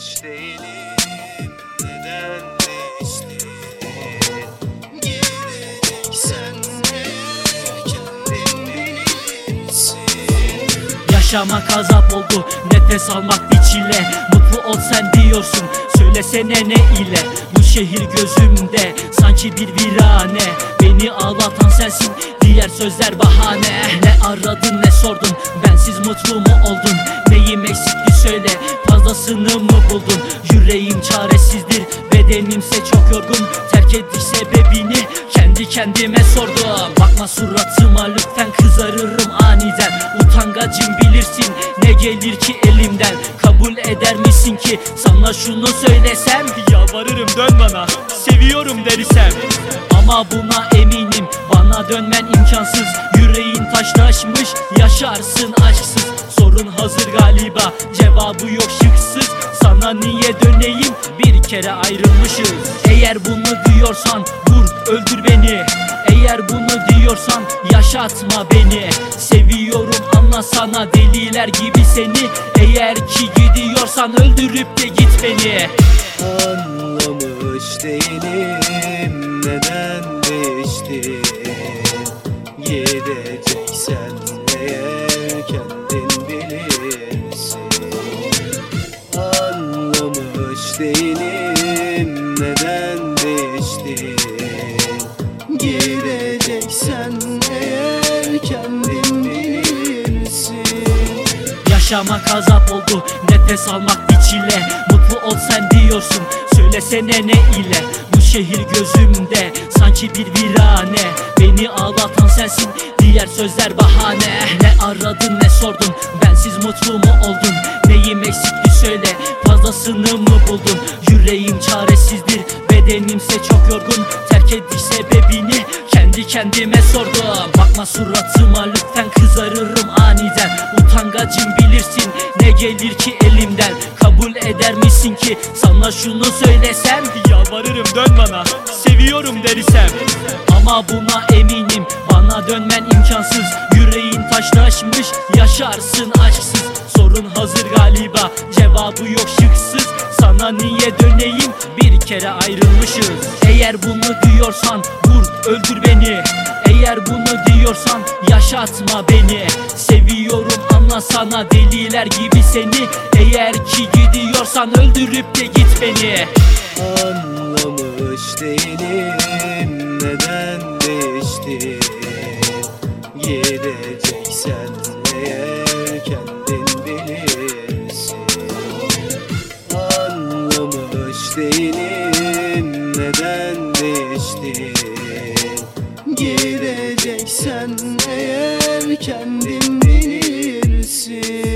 Anlamış değilim neden değiştin Gideceksen eğer kendin bilirsin Yaşamak azap oldu Nefes almak bir çile. Mutlu ol sen diyorsun Söylesene ne ile? Bu şehir gözümde Sanki bir virane. Beni ağlatan sensin Diğer sözler bahane. Ne aradın ne sordun Bensiz mutlu mu oldun? Neyim eksikti söyle Fazlasını mı buldun? Yüreğim çaresizdir. Bedenimse çok yorgun. Terk ettik sebebini Kendi kendime sordum. Bakma suratıma lütfen kızarırım aniden. Utangacım bilirsin ne gelir ki elimden. Kabul eder misin ki sana şunu söylesem? Yalvarırım dön bana. Seviyorum derisem. Ama buna eminim. Bana dönmen imkansız Yüreğin taşlaşmış yaşarsın aşksız. Sorun hazır galiba cevabı yok şıksız. Sana niye döneyim? Bir kere ayrılmışız. Eğer bunu diyorsan vur öldür beni. Eğer bunu diyorsan yaşatma beni. Seviyorum anlasana deliler gibi seni. Eğer ki gidiyorsan öldürüp de git beni. Anlamış değilim neden değiştin Gideceksen eğer kendin bilirsin. Anlamış değilim neden değiştin. Gideceksen eğer kendin Yaşamak azap oldu Nefes almak bir çile Mutlu ol sen diyorsun Söylesene ne ile? Bu şehir gözümde Sanki bir virane. Beni ağlatan sensin Diğer sözler bahane. Ne aradın ne sordun Bensiz mutlu mu oldun? Neyim eksikti söyle Fazlasını mı buldun? Yüreğim çaresizdir Bedenimse çok yorgun. Terk ettik sebebini Kendi kendime sordum. Bakma suratıma lütfen kızarırım aniden Utangacım bilirsin ne gelir ki elimden. Kabul eder misin ki sana şunu söylesem? Yalvarırım dön bana. Seviyorum derisem. Ama buna eminim. Bana dönmen imkansız. Yüreğin taşlaşmış yaşarsın aşksız. Sorun hazır galiba cevabı yok şıksız. Sana niye döneyim? Bir kere ayrılmışız. Eğer bunu diyorsan vur öldür beni. Eğer bunu diyorsan yaşatma beni Anlasana deliler gibi seni. Eğer ki gidiyorsan öldürüp de git beni. Anlamış değilim neden değiştin? Gideceksen eğer kendin bilirsin Anlamış değilim neden değiştin Gideceksen eğer kendin bilirsin see.